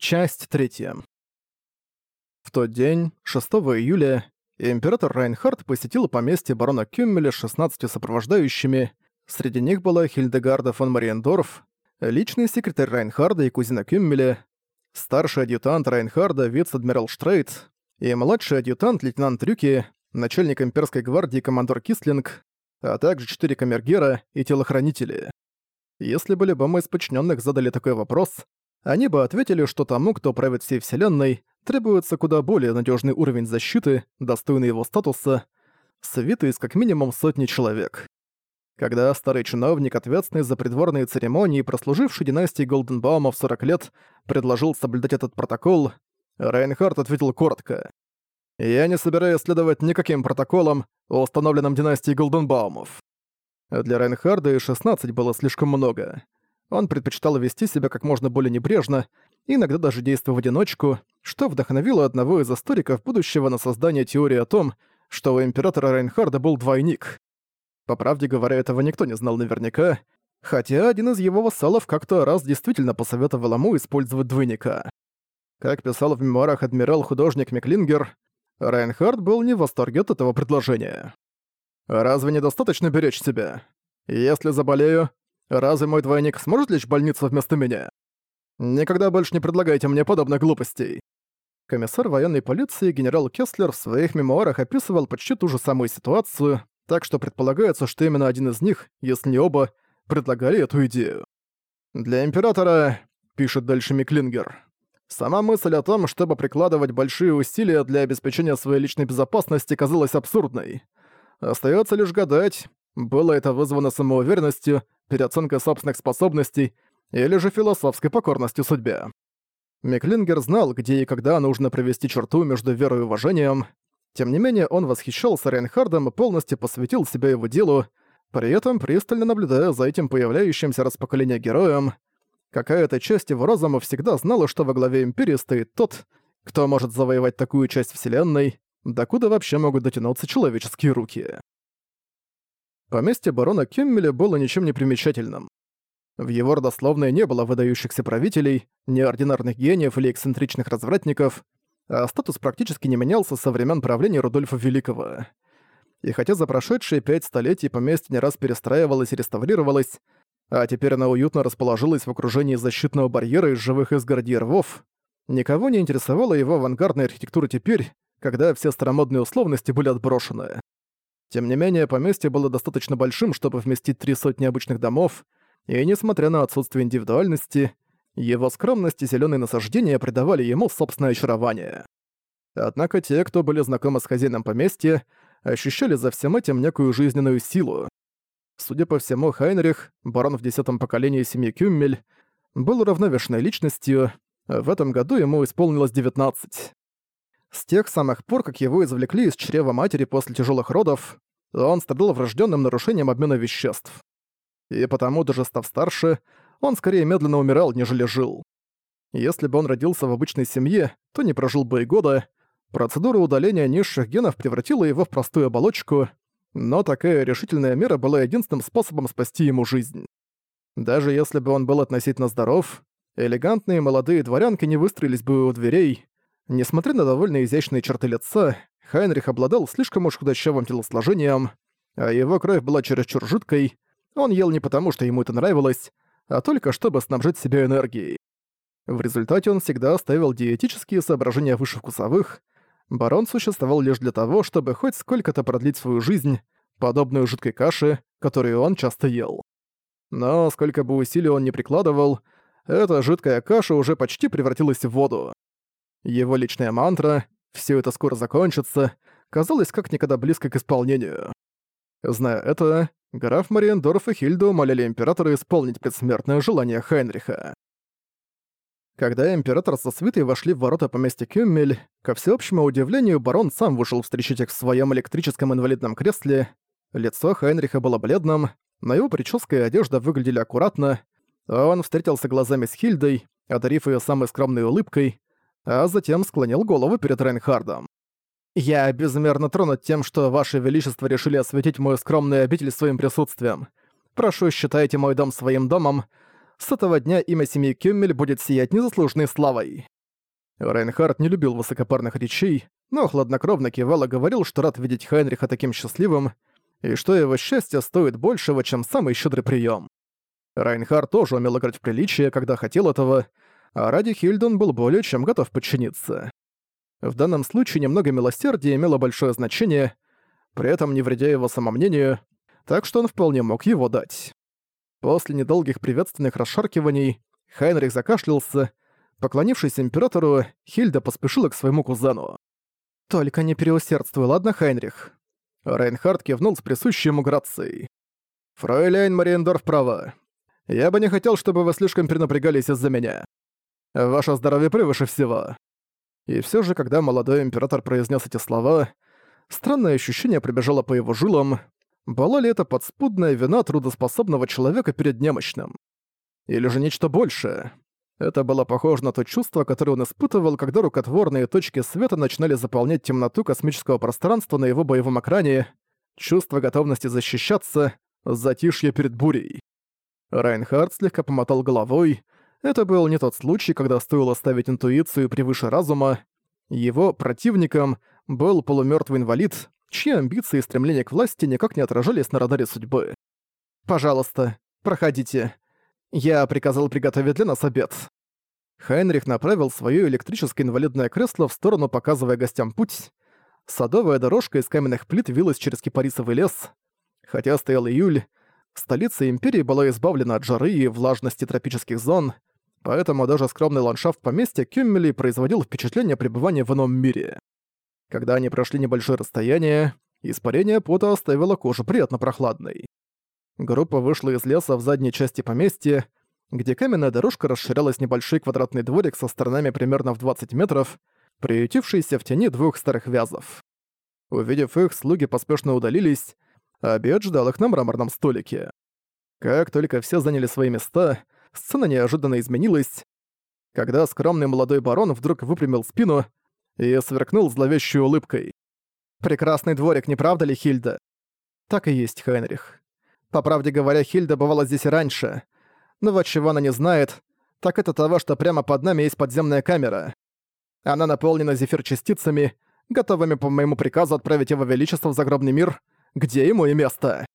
Часть третья. В тот день, 6 июля, император Райнхард посетил поместье барона Кюммеля с 16 сопровождающими. Среди них была Хильдегарда фон Мариендорф, личный секретарь Райнхарда и кузина Кюммеля, старший адъютант Райнхарда вице-адмирал Штрейт и младший адъютант лейтенант Рюки, начальник имперской гвардии командор Кислинг, а также четыре камергера и телохранители. Если бы любому из подчиненных задали такой вопрос, они бы ответили, что тому, кто правит всей Вселенной, требуется куда более надежный уровень защиты, достойный его статуса, свиты из как минимум сотни человек. Когда старый чиновник, ответственный за придворные церемонии, прослуживший династии Голденбаума в 40 лет, предложил соблюдать этот протокол, Рейнхард ответил коротко. «Я не собираюсь следовать никаким протоколам, установленным династией Голденбаумов». Для Рейнхарда и 16 было слишком много. Он предпочитал вести себя как можно более небрежно, иногда даже действуя в одиночку, что вдохновило одного из историков будущего на создание теории о том, что у императора Рейнхарда был двойник. По правде говоря, этого никто не знал наверняка, хотя один из его вассалов как-то раз действительно посоветовал ему использовать двойника. Как писал в мемуарах адмирал-художник Миклингер, Рейнхард был не в восторге от этого предложения. «Разве недостаточно беречь себя? Если заболею, Разве мой двойник сможет лечь в больницу вместо меня? Никогда больше не предлагайте мне подобных глупостей. Комиссар военной полиции генерал Кеслер в своих мемуарах описывал почти ту же самую ситуацию, так что предполагается, что именно один из них, если не оба, предлагали эту идею. «Для Императора», — пишет дальше Миклингер, «сама мысль о том, чтобы прикладывать большие усилия для обеспечения своей личной безопасности, казалась абсурдной. Остается лишь гадать, было это вызвано самоуверенностью, переоценкой собственных способностей или же философской покорностью судьбе. Миклингер знал, где и когда нужно провести черту между верой и уважением. Тем не менее, он восхищался Рейнхардом и полностью посвятил себя его делу, при этом пристально наблюдая за этим появляющимся распоколение героем. Какая-то часть его разума всегда знала, что во главе Империи стоит тот, кто может завоевать такую часть Вселенной, докуда вообще могут дотянуться человеческие руки. Поместье барона Кеммеля было ничем не примечательным. В его родословной не было выдающихся правителей, неординарных гениев или эксцентричных развратников, а статус практически не менялся со времен правления Рудольфа Великого. И хотя за прошедшие пять столетий поместье не раз перестраивалось и реставрировалось, а теперь она уютно расположилась в окружении защитного барьера из живых изгородей рвов, никого не интересовала его авангардная архитектура теперь, когда все старомодные условности были отброшены. Тем не менее, поместье было достаточно большим, чтобы вместить три сотни обычных домов, и несмотря на отсутствие индивидуальности, его скромность и зелёные насаждения придавали ему собственное очарование. Однако те, кто были знакомы с хозяином поместья, ощущали за всем этим некую жизненную силу. Судя по всему, Хайнрих, барон в десятом поколении семьи Кюммель, был равновешенной личностью, в этом году ему исполнилось 19. С тех самых пор, как его извлекли из чрева матери после тяжелых родов, он страдал врожденным нарушением обмена веществ. И потому, даже став старше, он скорее медленно умирал, нежели жил. Если бы он родился в обычной семье, то не прожил бы и года. Процедура удаления низших генов превратила его в простую оболочку, но такая решительная мера была единственным способом спасти ему жизнь. Даже если бы он был относительно здоров, элегантные молодые дворянки не выстроились бы у дверей, Несмотря на довольно изящные черты лица, Хайнрих обладал слишком уж худощавым телосложением, а его кровь была чересчур жидкой. Он ел не потому, что ему это нравилось, а только чтобы снабжать себя энергией. В результате он всегда оставил диетические соображения выше вкусовых. Барон существовал лишь для того, чтобы хоть сколько-то продлить свою жизнь, подобную жидкой каше, которую он часто ел. Но сколько бы усилий он ни прикладывал, эта жидкая каша уже почти превратилась в воду. Его личная мантра «Всё это скоро закончится» казалась как никогда близко к исполнению. Зная это, граф Мариендорф и Хильда умоляли императора исполнить предсмертное желание Хeinриха. Когда император со свитой вошли в ворота поместья Кюммель, ко всеобщему удивлению барон сам вышел встречать их в своем электрическом инвалидном кресле. Лицо Хайнриха было бледным, но его прическа и одежда выглядели аккуратно. Он встретился глазами с Хильдой, одарив ее самой скромной улыбкой, а затем склонил голову перед Рейнхардом. «Я безмерно тронут тем, что Ваше Величество решили осветить мою скромную обитель своим присутствием. Прошу, считайте мой дом своим домом. С этого дня имя семьи Кюммель будет сиять незаслуженной славой. Рейнхард не любил высокопарных речей, но хладнокровно кивал и говорил, что рад видеть Хайнриха таким счастливым, и что его счастье стоит большего, чем самый щедрый прием. Райнхард тоже умел играть в приличие, когда хотел этого, а ради Хильдон был более чем готов подчиниться. В данном случае немного милосердия имело большое значение, при этом не вредя его самомнению, так что он вполне мог его дать. После недолгих приветственных расшаркиваний Хайнрих закашлялся, поклонившись императору, Хильда поспешила к своему кузену. «Только не переусердствуй, ладно, Хайнрих?» Рейнхард кивнул с присущей ему грацией. «Фройляйн Мариендорф права. Я бы не хотел, чтобы вы слишком перенапрягались из-за меня. Ваше здоровье превыше всего». И все же, когда молодой император произнес эти слова, странное ощущение пробежало по его жилам. Была ли это подспудная вина трудоспособного человека перед немощным? Или же нечто большее? Это было похоже на то чувство, которое он испытывал, когда рукотворные точки света начинали заполнять темноту космического пространства на его боевом экране, чувство готовности защищаться, затишье перед бурей. Райнхард слегка помотал головой. Это был не тот случай, когда стоило ставить интуицию превыше разума. Его противником был полумёртвый инвалид, чьи амбиции и стремления к власти никак не отражались на радаре судьбы. «Пожалуйста, проходите. Я приказал приготовить для нас обед». Хайнрих направил своё электрическое инвалидное кресло в сторону, показывая гостям путь. Садовая дорожка из каменных плит вилась через кипарисовый лес. Хотя стоял июль, Столица Империи была избавлена от жары и влажности тропических зон, поэтому даже скромный ландшафт поместья Кюммели производил впечатление пребывания в ином мире. Когда они прошли небольшое расстояние, испарение пота оставило кожу приятно прохладной. Группа вышла из леса в задней части поместья, где каменная дорожка расширялась небольшой квадратный дворик со сторонами примерно в 20 метров, приютившийся в тени двух старых вязов. Увидев их, слуги поспешно удалились, Обед ждал их на мраморном столике. Как только все заняли свои места, сцена неожиданно изменилась, когда скромный молодой барон вдруг выпрямил спину и сверкнул зловещей улыбкой. «Прекрасный дворик, не правда ли, Хильда?» «Так и есть, Хайнрих. По правде говоря, Хильда бывала здесь и раньше. Но вот чего она не знает, так это того, что прямо под нами есть подземная камера. Она наполнена зефир-частицами, готовыми по моему приказу отправить его величество в загробный мир, где ему и место.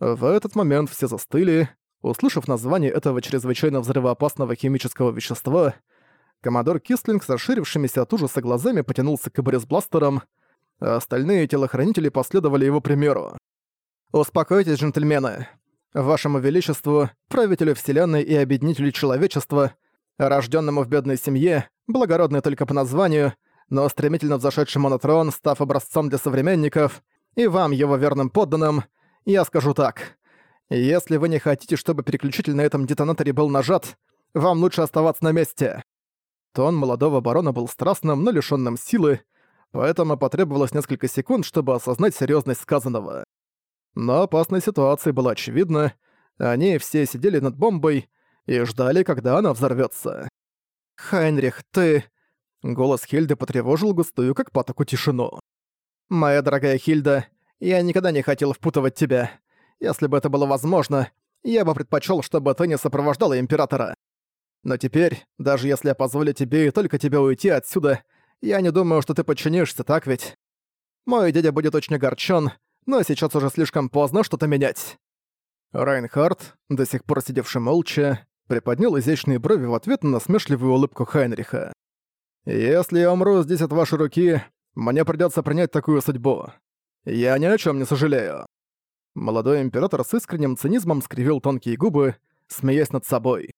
В этот момент все застыли, услышав название этого чрезвычайно взрывоопасного химического вещества. Коммодор Кислинг с расширившимися от ужаса глазами потянулся к с бластером, а остальные телохранители последовали его примеру. «Успокойтесь, джентльмены. Вашему Величеству, правителю Вселенной и объединителю человечества, рожденному в бедной семье, благородный только по названию, но стремительно взошедшему на трон, став образцом для современников, и вам, его верным подданным, я скажу так. Если вы не хотите, чтобы переключитель на этом детонаторе был нажат, вам лучше оставаться на месте». Тон молодого барона был страстным, но лишённым силы, поэтому потребовалось несколько секунд, чтобы осознать серьёзность сказанного. Но опасность ситуации была очевидна, они все сидели над бомбой и ждали, когда она взорвётся. «Хайнрих, ты...» Голос Хильды потревожил густую, как патоку, тишину. «Моя дорогая Хильда, я никогда не хотел впутывать тебя. Если бы это было возможно, я бы предпочел, чтобы ты не сопровождала Императора. Но теперь, даже если я позволю тебе и только тебе уйти отсюда, я не думаю, что ты подчинишься, так ведь? Мой дядя будет очень огорчен, но сейчас уже слишком поздно что-то менять». Райнхард, до сих пор сидевший молча, приподнял изящные брови в ответ на насмешливую улыбку Хайнриха. «Если я умру здесь от вашей руки, мне придётся принять такую судьбу. Я ни о чём не сожалею». Молодой император с искренним цинизмом скривил тонкие губы, смеясь над собой.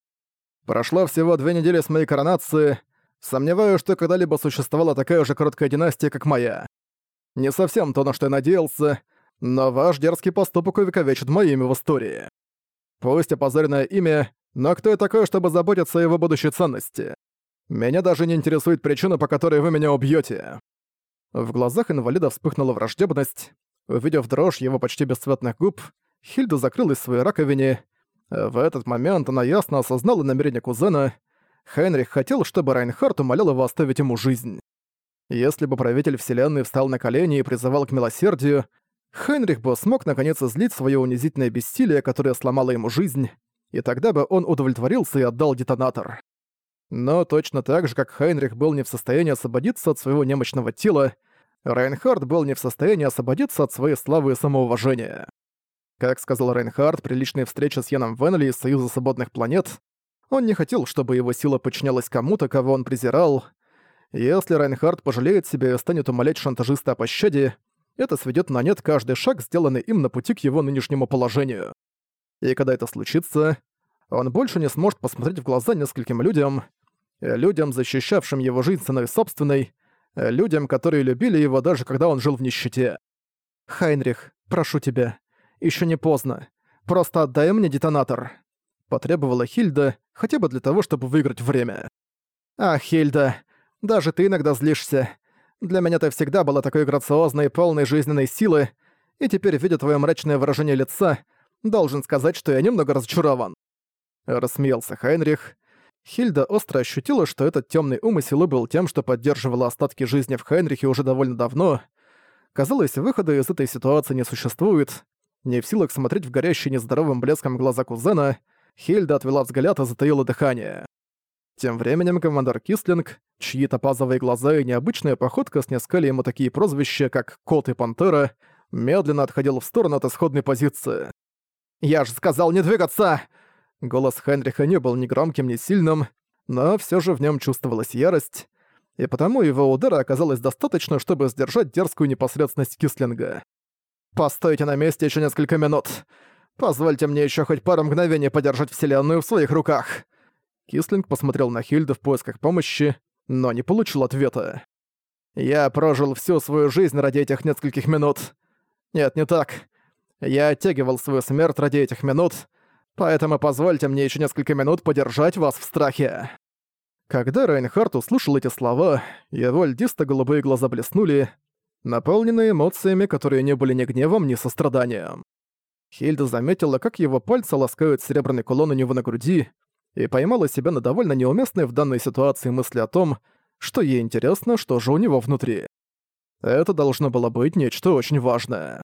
«Прошло всего две недели с моей коронации. Сомневаюсь, что когда-либо существовала такая же короткая династия, как моя. Не совсем то, на что я надеялся, но ваш дерзкий поступок увековечит моё имя в истории. Пусть опозоренное имя, но кто я такой, чтобы заботиться о его будущей ценности? Меня даже не интересует причина, по которой вы меня убьёте. В глазах инвалида вспыхнула враждебность. Увидев дрожь его почти бесцветных губ, Хильда закрылась в своей раковине. В этот момент она ясно осознала намерение кузена. Хeinrich хотел, чтобы Райнхард умолял его оставить ему жизнь. Если бы правитель Вселенной встал на колени и призывал к милосердию, Хeinrich бы смог наконец излить свое унизительное бессилие, которое сломало ему жизнь, и тогда бы он удовлетворился и отдал детонатор. Но точно так же, как Хайнрих был не в состоянии освободиться от своего немощного тела, Райнхард был не в состоянии освободиться от своей славы и самоуважения. Как сказал Райнхард при личной встрече с Яном Веннелли из Союза Свободных Планет, он не хотел, чтобы его сила подчинялась кому-то, кого он презирал. Если Райнхард пожалеет себя и станет умолять шантажиста о пощаде, это сведет на нет каждый шаг, сделанный им на пути к его нынешнему положению. И когда это случится, он больше не сможет посмотреть в глаза нескольким людям, людям, защищавшим его жизнь ценой собственной, людям, которые любили его даже когда он жил в нищете. «Хайнрих, прошу тебя, еще не поздно. Просто отдай мне детонатор», — потребовала Хильда, хотя бы для того, чтобы выиграть время. «Ах, Хильда, даже ты иногда злишься. Для меня ты всегда была такой грациозной и полной жизненной силы, и теперь, видя твое мрачное выражение лица, должен сказать, что я немного разочарован». Рассмеялся Хайнрих. Хильда остро ощутила, что этот темный умысел был тем, что поддерживала остатки жизни в Хайнрихе уже довольно давно. Казалось, выхода из этой ситуации не существует. Не в силах смотреть в горящие нездоровым блеском глаза кузена, Хильда отвела взгляд и затаила дыхание. Тем временем командор Кислинг, чьи топазовые глаза и необычная походка снискали ему такие прозвища, как «Кот» и «Пантера», медленно отходил в сторону от исходной позиции. «Я же сказал не двигаться!» Голос Хенриха не был ни громким, ни сильным, но все же в нем чувствовалась ярость, и потому его удара оказалось достаточно, чтобы сдержать дерзкую непосредственность Кислинга. «Постойте на месте еще несколько минут. Позвольте мне еще хоть пару мгновений подержать Вселенную в своих руках». Кислинг посмотрел на Хильду в поисках помощи, но не получил ответа. «Я прожил всю свою жизнь ради этих нескольких минут. Нет, не так. Я оттягивал свою смерть ради этих минут, Поэтому позвольте мне еще несколько минут подержать вас в страхе». Когда Райнхард услышал эти слова, его льдисто-голубые глаза блеснули, наполненные эмоциями, которые не были ни гневом, ни состраданием. Хильда заметила, как его пальцы ласкают серебряный кулон у него на груди, и поймала себя на довольно неуместной в данной ситуации мысли о том, что ей интересно, что же у него внутри. Это должно было быть нечто очень важное.